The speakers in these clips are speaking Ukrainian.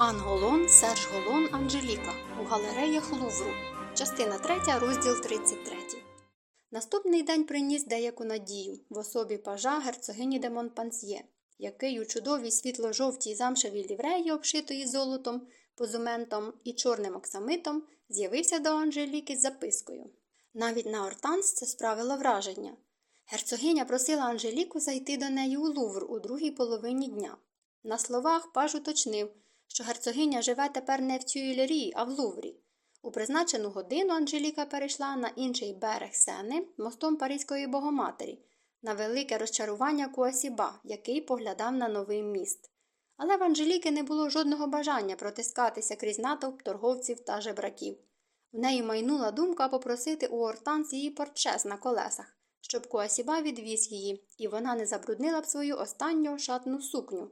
Анголон, Серж Голон, Анжеліка у галереях Лувру. Частина 3, розділ 33. Наступний день приніс деяку надію в особі пажа герцогині де Монпансьє, який у чудовій світло-жовтій замшевій лівреї, обшитої золотом, позументом і чорним оксамитом, з'явився до Анжеліки з запискою. Навіть на Ортанс це справило враження. Герцогиня просила Анжеліку зайти до неї у Лувр у другій половині дня. На словах паж уточнив, що герцогиня живе тепер не в Тюїлерії, а в Луврі. У призначену годину Анжеліка перейшла на інший берег сени мостом Паризької богоматері, на велике розчарування Куасіба, який поглядав на новий міст. Але в Анжеліки не було жодного бажання протискатися крізь натовп торговців та жебраків. В неї майнула думка попросити у Ортанс її портшес на колесах, щоб Куасіба відвіз її, і вона не забруднила б свою останню шатну сукню.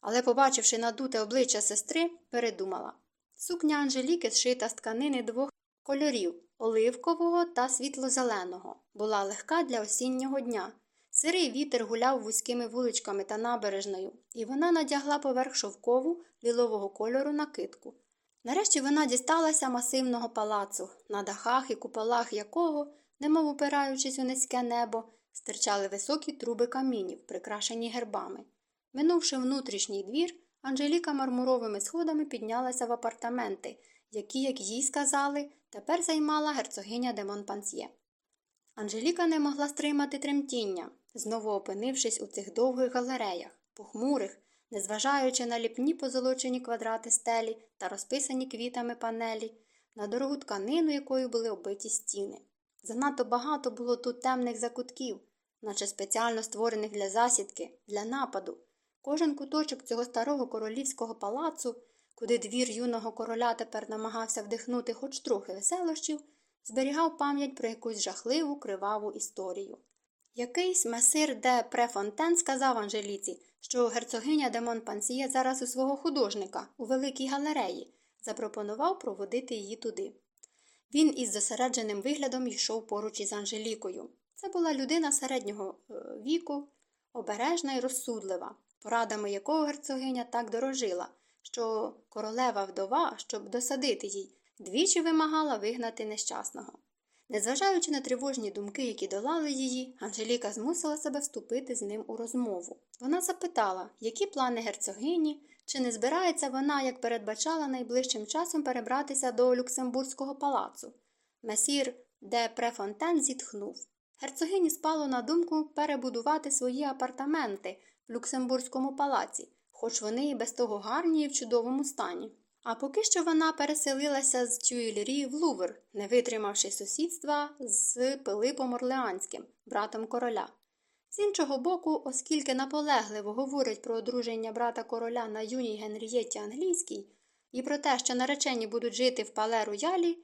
Але, побачивши надуте обличчя сестри, передумала. Сукня Анжеліки, зшита з тканини двох кольорів оливкового та світло-зеленого, була легка для осіннього дня. Сирий вітер гуляв вузькими вуличками та набережною, і вона надягла поверх шовкову лілового кольору накидку. Нарешті вона дісталася масивного палацу, на дахах і куполах якого, немов упираючись у низьке небо, стирчали високі труби камінів, прикрашені гербами. Минувши внутрішній двір, Анжеліка мармуровими сходами піднялася в апартаменти, які, як їй сказали, тепер займала герцогиня де Монпансьє. Анжеліка не могла стримати тремтіння, знову опинившись у цих довгих галереях, похмурих, незважаючи на ліпні позолочені квадрати стелі та розписані квітами панелі, на дорогу тканину, якою були оббиті стіни. Занадто багато було тут темних закутків, наче спеціально створених для засідки, для нападу. Кожен куточок цього старого королівського палацу, куди двір юного короля тепер намагався вдихнути хоч трохи веселощів, зберігав пам'ять про якусь жахливу криваву історію. Якийсь месир де Префонтен сказав Анжеліці, що герцогиня де Монпансіє зараз у свого художника у великій галереї, запропонував проводити її туди. Він із зосередженим виглядом йшов поруч із Анжелікою. Це була людина середнього е, віку, обережна і розсудлива, порадами якого герцогиня так дорожила, що королева вдова, щоб досадити їй, двічі вимагала вигнати нещасного. Незважаючи на тривожні думки, які долали її, Анжеліка змусила себе вступити з ним у розмову. Вона запитала, які плани герцогині, чи не збирається вона, як передбачала, найближчим часом перебратися до Люксембурзького палацу. Месір де Префонтен зітхнув. Герцогині спало на думку перебудувати свої апартаменти в Люксембурзькому палаці, хоч вони і без того гарні і в чудовому стані. А поки що вона переселилася з Тюїльрі в Лувр, не витримавши сусідства з Пилипом Орлеанським, братом короля. З іншого боку, оскільки наполегливо говорить про одруження брата короля на юній Генрієті Англійській і про те, що наречені будуть жити в пале роялі,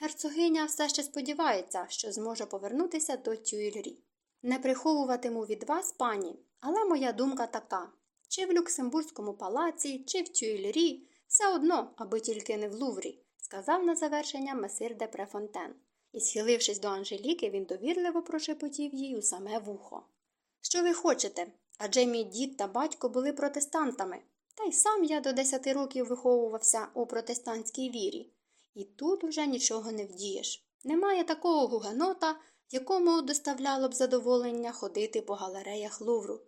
герцогиня все ще сподівається, що зможе повернутися до Тюїльрі. Не приховуватиму від вас, пані, але моя думка така чи в Люксембурзькому палаці, чи в Тюїльрі, все одно, аби тільки не в Луврі, сказав на завершення месир де Префонтен. І, схилившись до Анжеліки, він довірливо прошепотів їй у саме вухо. Що ви хочете? Адже мій дід та батько були протестантами, та й сам я до десяти років виховувався у протестантській вірі. І тут уже нічого не вдієш. Немає такого гугенота, якому доставляло б задоволення ходити по галереях Лувру.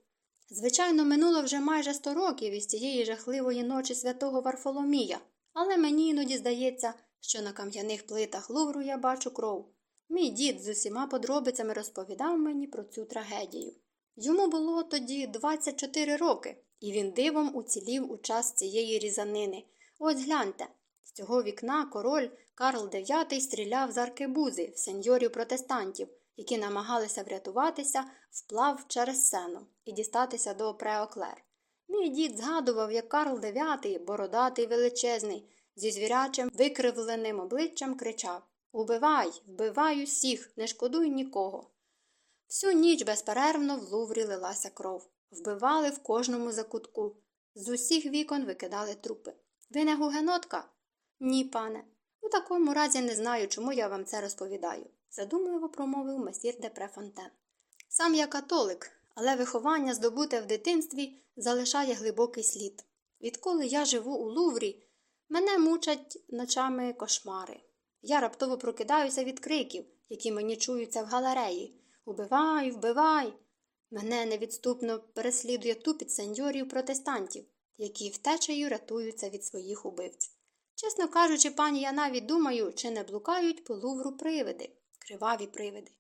Звичайно, минуло вже майже сто років із цієї жахливої ночі святого Варфоломія, але мені іноді здається, що на кам'яних плитах Лувру я бачу кров. Мій дід з усіма подробицями розповідав мені про цю трагедію. Йому було тоді 24 роки, і він дивом уцілів у час цієї різанини. Ось гляньте. З цього вікна король Карл IX стріляв з аркебузи в сеньорів протестантів, які намагалися врятуватися вплав через сену і дістатися до Преоклер. Мій дід згадував, як Карл IX, бородатий величезний, зі звірячим викривленим обличчям кричав Убивай, вбивай усіх, не шкодуй нікого. Всю ніч безперервно в луврі лилася кров. Вбивали в кожному закутку. З усіх вікон викидали трупи. Ви не гугенотка? Ні, пане. У такому разі не знаю, чому я вам це розповідаю, задумливо промовив месір де Префонтен. Сам я католик, але виховання, здобуте в дитинстві, залишає глибокий слід. Відколи я живу у Луврі, мене мучать ночами кошмари. Я раптово прокидаюся від криків, які мені чуються в галереї. Убивай, вбивай. Мене невідступно переслідує тупіт сеньорів протестантів, які втечею рятуються від своїх убивць. Чесно кажучи, пані, я навіть думаю, чи не блукають по лувру привиди, криваві привиди.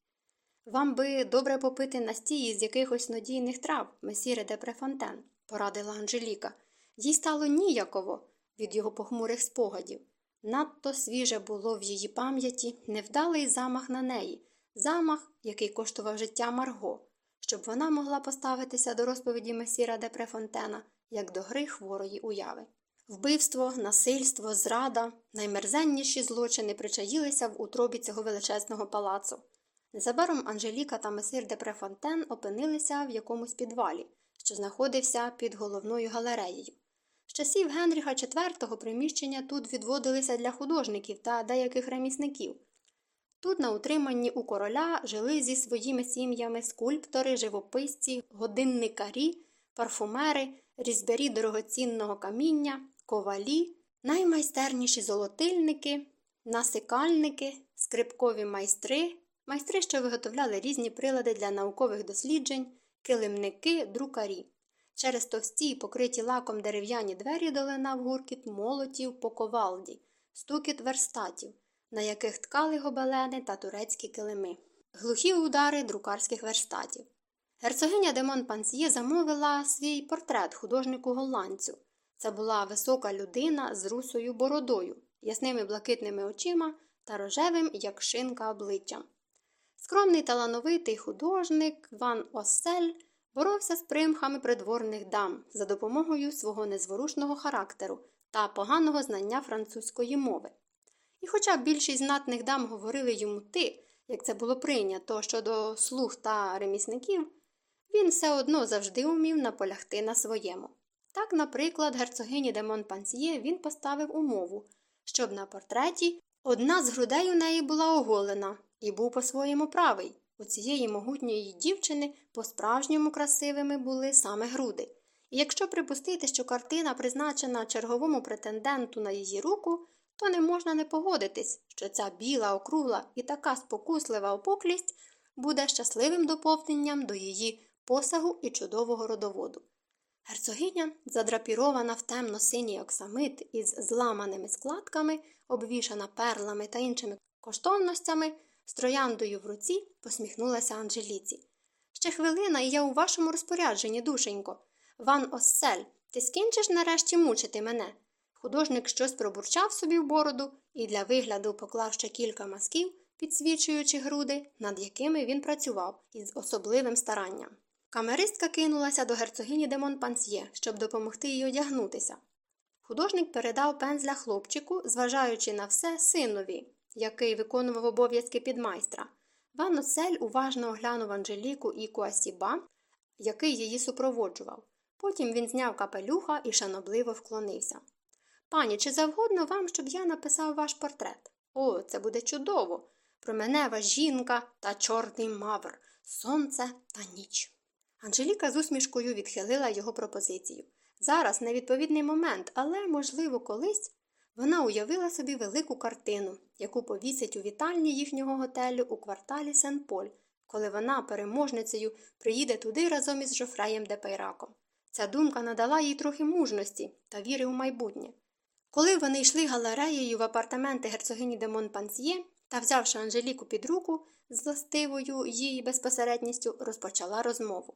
Вам би добре попити настії з якихось надійних трав, месіре де Префонтен, порадила Анжеліка. Їй стало ніяково від його похмурих спогадів. Надто свіже було в її пам'яті невдалий замах на неї, замах, який коштував життя Марго, щоб вона могла поставитися до розповіді месіра де Префонтена, як до гри хворої уяви. Вбивство, насильство, зрада, наймерзенніші злочини причаїлися в утробі цього величезного палацу. Незабаром Анжеліка та месир де Префонтен опинилися в якомусь підвалі, що знаходився під головною галереєю. З часів Генріха IV приміщення тут відводилися для художників та деяких ремісників. Тут на утриманні у короля жили зі своїми сім'ями скульптори, живописці, годинникарі, парфумери, різбярі дорогоцінного каміння, ковалі, наймайстерніші золотильники, насикальники, скрипкові майстри, майстри, що виготовляли різні прилади для наукових досліджень, килимники, друкарі. Через товсті, покриті лаком дерев'яні двері долинав гуркіт молотів по ковалді, стукіт верстатів, на яких ткали гобелени та турецькі килими, глухі удари друкарських верстатів. Герцогиня де Монпансьє замовила свій портрет художнику голландцю. Це була висока людина з русою бородою, ясними блакитними очима та рожевим, як шинка обличчям. Скромний талановитий художник Ван Осель боровся з примхами придворних дам за допомогою свого незворушного характеру та поганого знання французької мови. І хоча більшість знатних дам говорили йому ти, як це було прийнято щодо слуг та ремісників, він все одно завжди умів наполягти на своєму. Так, наприклад, герцогині де Монпансьє він поставив умову, щоб на портреті одна з грудей у неї була оголена і був по-своєму правий. У цієї могутньої дівчини по-справжньому красивими були саме груди. І якщо припустити, що картина призначена черговому претенденту на її руку, то не можна не погодитись, що ця біла, округла і така спокуслива опуклість буде щасливим доповненням до її посагу і чудового родоводу. Герцогиня, задрапірована в темно-синій оксамит із зламаними складками, обвішана перлами та іншими коштовностями, з трояндою в руці посміхнулася Анжеліці. Ще хвилина, і я у вашому розпорядженні, душенько. Ван Оссель, ти скінчиш нарешті мучити мене. Художник щось пробурчав собі в бороду і для вигляду поклав ще кілька мазків, підсвічуючи груди, над якими він працював із особливим старанням. Камеристка кинулася до герцогині де Монпансьє, щоб допомогти їй одягнутися. Художник передав пензля хлопчику, зважаючи на все синові, який виконував обов'язки підмайстра. Ван Осель уважно оглянув Анжеліку і Куасіба, який її супроводжував. Потім він зняв капелюха і шанобливо вклонився. Пані, чи завгодно вам, щоб я написав ваш портрет? О, це буде чудово! Променева жінка та чорний мавр, сонце та ніч. Анжеліка з усмішкою відхилила його пропозицію. Зараз невідповідний момент, але, можливо, колись вона уявила собі велику картину, яку повісить у вітальні їхнього готелю у кварталі Сен-Поль, коли вона, переможницею, приїде туди разом із Жофреєм де Пейраком. Ця думка надала їй трохи мужності та віри у майбутнє. Коли вони йшли галереєю в апартаменти герцогині де Монпансьє та, взявши Анжеліку під руку, з властивою її безпосередністю розпочала розмову.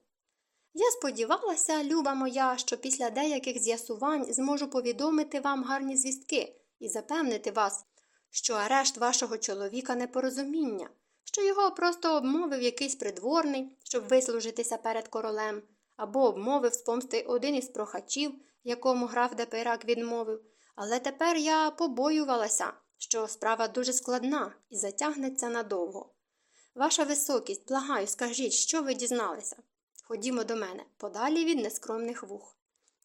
Я сподівалася, люба моя, що після деяких з'ясувань зможу повідомити вам гарні звістки і запевнити вас, що арешт вашого чоловіка непорозуміння, що його просто обмовив якийсь придворний, щоб вислужитися перед королем, або обмовив з один із прохачів, якому граф Депейрак відмовив. Але тепер я побоювалася, що справа дуже складна і затягнеться надовго. Ваша високість, благаю, скажіть, що ви дізналися? Ходімо до мене, подалі від нескромних вух.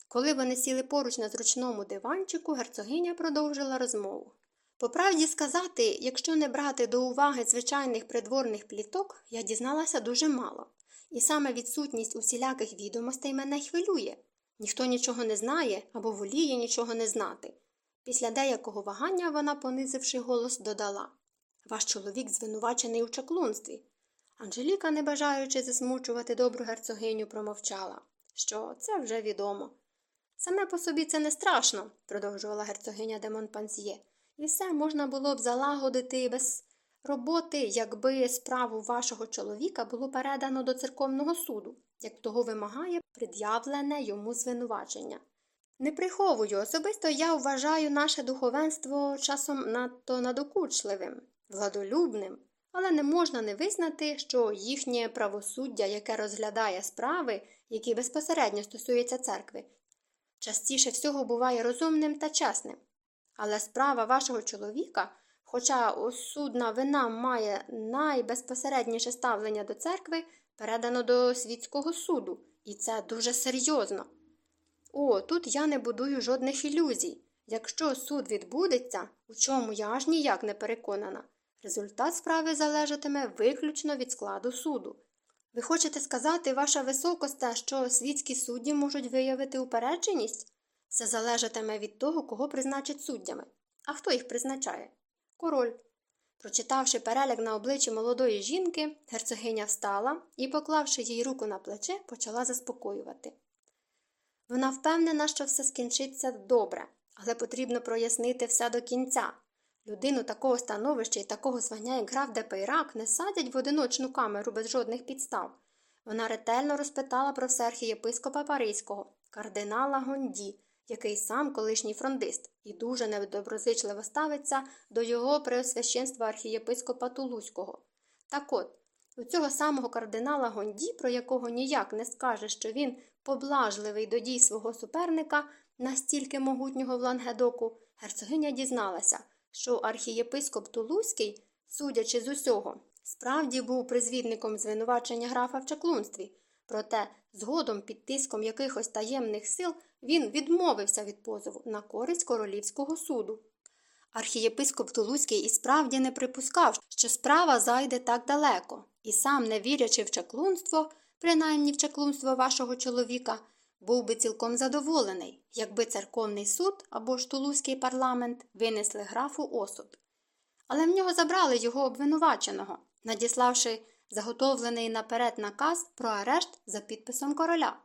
Коли вони сіли поруч на зручному диванчику, герцогиня продовжила розмову. По правді сказати, якщо не брати до уваги звичайних придворних пліток, я дізналася дуже мало, і саме відсутність усіляких відомостей мене хвилює. Ніхто нічого не знає або воліє нічого не знати. Після деякого вагання вона, понизивши голос, додала Ваш чоловік звинувачений у чаклунстві. Анжеліка, не бажаючи засмучувати добру герцогиню, промовчала, що це вже відомо. Саме по собі це не страшно, продовжувала герцогиня де Монпансьє, і все можна було б залагодити без роботи, якби справу вашого чоловіка було передано до церковного суду, як того вимагає пред'явлене йому звинувачення. Не приховую, особисто я вважаю наше духовенство часом надто надокучливим, владолюбним, але не можна не визнати, що їхнє правосуддя, яке розглядає справи, які безпосередньо стосуються церкви, частіше всього буває розумним та чесним. Але справа вашого чоловіка, хоча осудна вина має найбезпосередніше ставлення до церкви, передано до світського суду, і це дуже серйозно. О, тут я не будую жодних ілюзій. Якщо суд відбудеться, у чому я аж ніяк не переконана, результат справи залежатиме виключно від складу суду. Ви хочете сказати, ваша високосте, що світські судді можуть виявити упередженість? Це залежатиме від того, кого призначать суддями. А хто їх призначає? Король. Прочитавши переляк на обличчі молодої жінки, герцогиня встала і, поклавши їй руку на плече, почала заспокоювати. Вона впевнена, що все скінчиться добре, але потрібно прояснити все до кінця. Людину такого становища і такого звання, як граф Депейрак, не садять в одиночну камеру без жодних підстав. Вона ретельно розпитала про все архієпископа Паризького, кардинала Гонді, який сам колишній фрондист, і дуже недоброзичливо ставиться до його преосвященства архієпископа Тулузького. Так от, у цього самого кардинала Гонді, про якого ніяк не скаже, що він поблажливий до дій свого суперника, настільки могутнього в Лангедоку, герцогиня дізналася, що архієпископ Тулузький, судячи з усього, справді був призвідником звинувачення графа в чаклунстві, проте згодом під тиском якихось таємних сил він відмовився від позову на користь королівського суду. Архієпископ Тулузький і справді не припускав, що справа зайде так далеко, і сам, не вірячи в чаклунство, принаймні в чаклунство вашого чоловіка, був би цілком задоволений, якби церковний суд або ж Тулузький парламент винесли графу осуд. Але в нього забрали його обвинуваченого, надіславши заготовлений наперед наказ про арешт за підписом короля.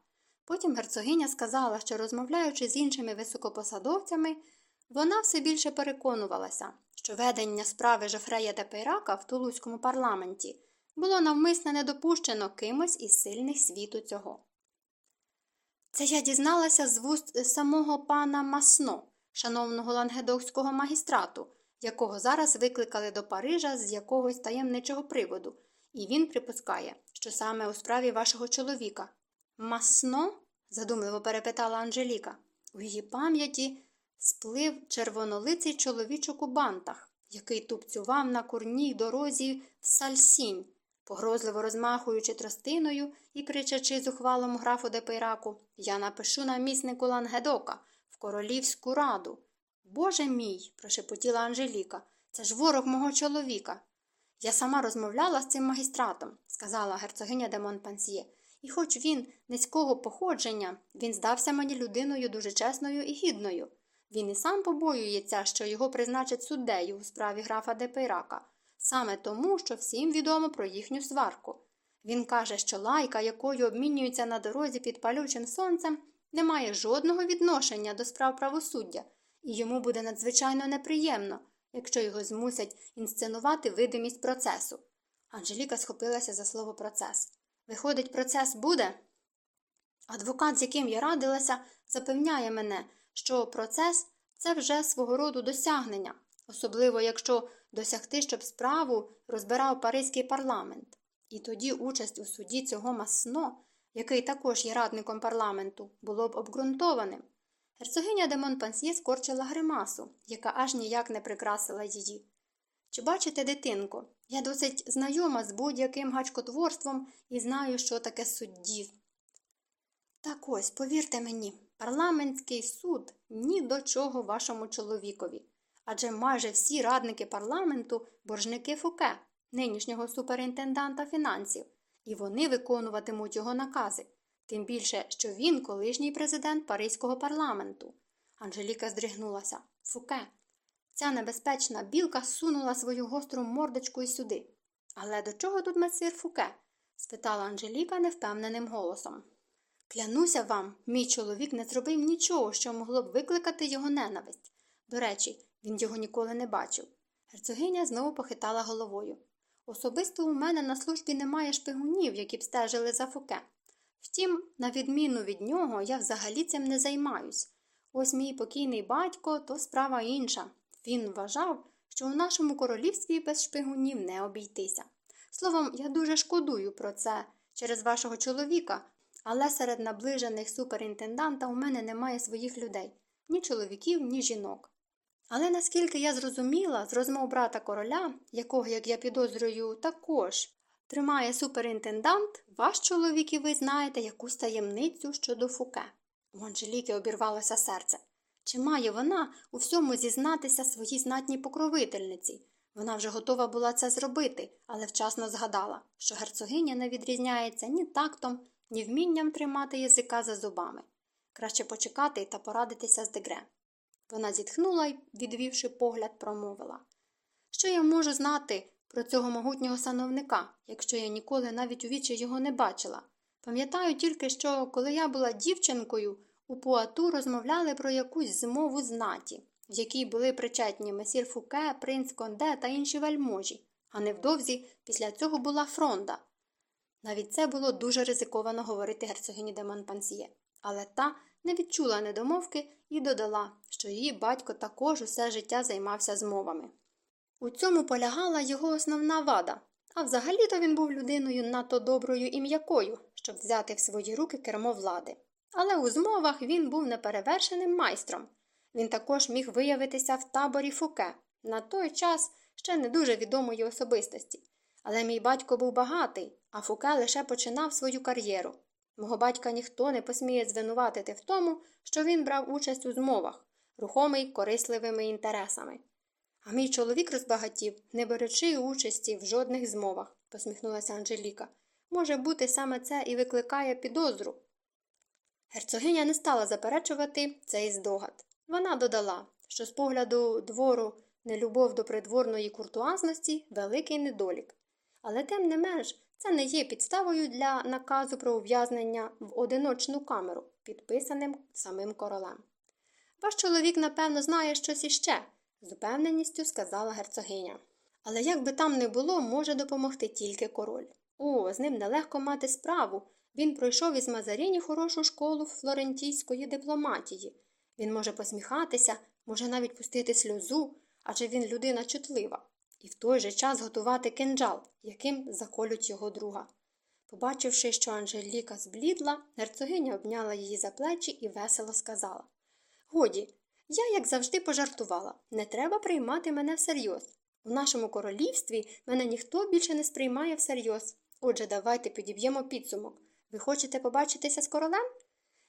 Потім герцогиня сказала, що, розмовляючи з іншими високопосадовцями, вона все більше переконувалася, що ведення справи Жофрея де Пейрака в Тулузькому парламенті було навмисне недопущено кимось із сильних світу цього. Це я дізналася з вуст самого пана Масно, шановного лангедокського магістрату, якого зараз викликали до Парижа з якогось таємничого приводу, і він припускає, що саме у справі вашого чоловіка. Масно? задумливо перепитала Анжеліка. У її пам'яті сплив червонолиций чоловічок у бантах, який тупцював на курній дорозі в сальсінь, погрозливо розмахуючи тростиною і кричачи зухвалому графу Депейраку Я напишу наміснику Лангедока в королівську раду. Боже мій, прошепотіла Анжеліка, це ж ворог мого чоловіка. Я сама розмовляла з цим магістратом, сказала герцогиня де Монпансьє, і хоч він низького походження, він здався мені людиною дуже чесною і гідною. Він і сам побоюється, що його призначать суддею у справі графа Депейрака, саме тому, що всім відомо про їхню сварку. Він каже, що лайка, якою обмінюються на дорозі під палючим сонцем, не має жодного відношення до справ правосуддя, і йому буде надзвичайно неприємно, якщо його змусять інсценувати видимість процесу. Анжеліка схопилася за слово процес. Виходить, процес буде? Адвокат, з яким я радилася, запевняє мене, що процес це вже свого роду досягнення, особливо якщо досягти, щоб справу розбирав Паризький парламент. І тоді участь у суді цього масно, який також є радником парламенту, було б обґрунтованим. Герцогиня де Монпансьє скорчила гримасу, яка аж ніяк не прикрасила її. Чи бачите, дитинко, я досить знайома з будь-яким гачкотворством і знаю, що таке судді. Так ось, повірте мені, парламентський суд ні до чого вашому чоловікові. Адже майже всі радники парламенту боржники Фуке, нинішнього суперінтенданта фінансів, і вони виконуватимуть його накази. Тим більше, що він колишній президент Паризького парламенту. Анжеліка здригнулася. Фуке. Ця небезпечна білка сунула свою гостру мордочку й сюди. Але до чого тут месир Фуке? спитала Анжеліка невпевненим голосом. Клянуся вам, мій чоловік не зробив нічого, що могло б викликати його ненависть. До речі, він його ніколи не бачив. Герцогиня знову похитала головою. Особисто у мене на службі немає шпигунів, які б стежили за Фуке. Втім, на відміну від нього, я взагалі цим не займаюсь. Ось мій покійний батько то справа інша. Він вважав, що у нашому королівстві без шпигунів не обійтися. Словом, я дуже шкодую про це через вашого чоловіка, але серед наближених суперінтенданта у мене немає своїх людей ні чоловіків, ні жінок. Але наскільки я зрозуміла з розмов брата короля, якого, як я підозрюю, також тримає суперінтендант, ваш чоловік і ви знаєте якусь таємницю щодо фуке. У Анжеліки обірвалося серце. Чи має вона у всьому зізнатися своїй знатній покровительниці? Вона вже готова була це зробити, але вчасно згадала, що герцогиня не відрізняється ні тактом, ні вмінням тримати язика за зубами. Краще почекати та порадитися з дегре. Вона зітхнула і, відвівши погляд, промовила Що я можу знати про цього могутнього сановника, якщо я ніколи навіть у вічі його не бачила? Пам'ятаю тільки, що коли я була дівчинкою, у Пуату розмовляли про якусь змову знаті, в якій були причетні месір Фуке, принц Конде та інші вельможі, а невдовзі після цього була фронда. Навіть це було дуже ризиковано говорити герцогині де Монпансьє, але та не відчула недомовки і додала, що її батько також усе життя займався змовами. У цьому полягала його основна вада, а взагалі-то він був людиною надто доброю і м'якою, щоб взяти в свої руки кермо влади. Але у змовах він був неперевершеним майстром. Він також міг виявитися в таборі Фуке, на той час ще не дуже відомої особистості. Але мій батько був багатий, а Фуке лише починав свою кар'єру. Мого батька ніхто не посміє звинуватити в тому, що він брав участь у змовах, рухомий корисливими інтересами. А мій чоловік розбагатів, не беручи участі в жодних змовах, посміхнулася Анжеліка. Може бути, саме це і викликає підозру. Герцогиня не стала заперечувати цей здогад. Вона додала, що з погляду двору нелюбов до придворної куртуазності великий недолік. Але тим не менш, це не є підставою для наказу про ув'язнення в одиночну камеру, підписаним самим королем. Ваш чоловік, напевно, знає щось іще, з упевненістю сказала герцогиня. Але як би там не було, може допомогти тільки король. О, з ним нелегко мати справу. Він пройшов із Мазаріні хорошу школу флорентійської дипломатії. Він може посміхатися, може навіть пустити сльозу, адже він людина чутлива, і в той же час готувати кинджал, яким заколють його друга. Побачивши, що Анжеліка зблідла, герцогиня обняла її за плечі і весело сказала Годі, я, як завжди, пожартувала не треба приймати мене всерйоз. У нашому королівстві мене ніхто більше не сприймає всерйоз. Отже, давайте підіб'ємо підсумок. Ви хочете побачитися з королем?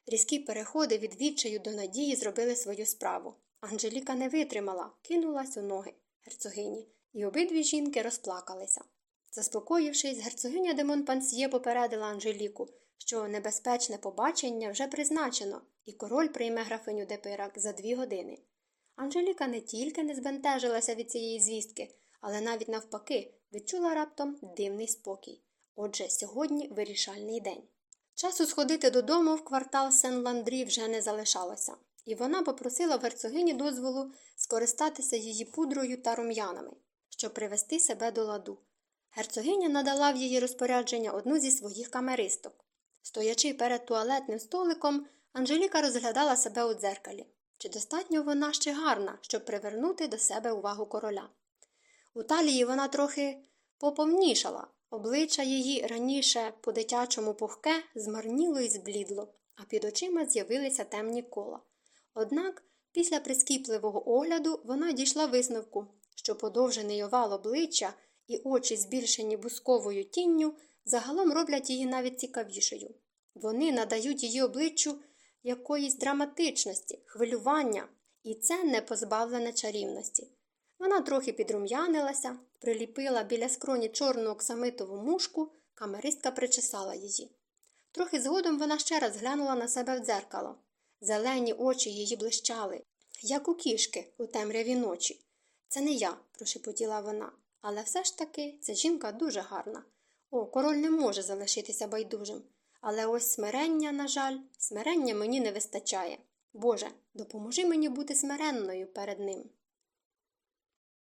Різкі переходи від відчаю до надії зробили свою справу. Анжеліка не витримала, кинулась у ноги герцогині, і обидві жінки розплакалися. Заспокоївшись, герцогиня де Монпансьє попередила Анжеліку, що небезпечне побачення вже призначено, і король прийме графиню Депирак за дві години. Анжеліка не тільки не збентежилася від цієї звістки, але навіть навпаки відчула раптом дивний спокій. Отже, сьогодні вирішальний день. Часу сходити додому в квартал сен ландрі вже не залишалося, і вона попросила в герцогині дозволу скористатися її пудрою та рум'янами, щоб привести себе до ладу. Герцогиня надала в її розпорядження одну зі своїх камеристок. Стоячи перед туалетним столиком, Анжеліка розглядала себе у дзеркалі. Чи достатньо вона ще гарна, щоб привернути до себе увагу короля? У талії вона трохи поповнішала, обличчя її раніше по дитячому пухке змарніло і зблідло, а під очима з'явилися темні кола. Однак, після прискіпливого огляду вона дійшла висновку, що подовжений овал обличчя і очі, збільшені бусковою тінню, загалом роблять її навіть цікавішою. Вони надають її обличчю якоїсь драматичності, хвилювання, і це не позбавлене чарівності. Вона трохи підрум'янилася, приліпила біля скроні чорну оксамитову мушку, камеристка причесала її. Трохи згодом вона ще раз глянула на себе в дзеркало. Зелені очі її блищали, як у кішки у темряві ночі. Це не я, прошепотіла вона, але все ж таки ця жінка дуже гарна. О, король не може залишитися байдужим. Але ось смирення, на жаль, смирення мені не вистачає. Боже, допоможи мені бути смиренною перед ним.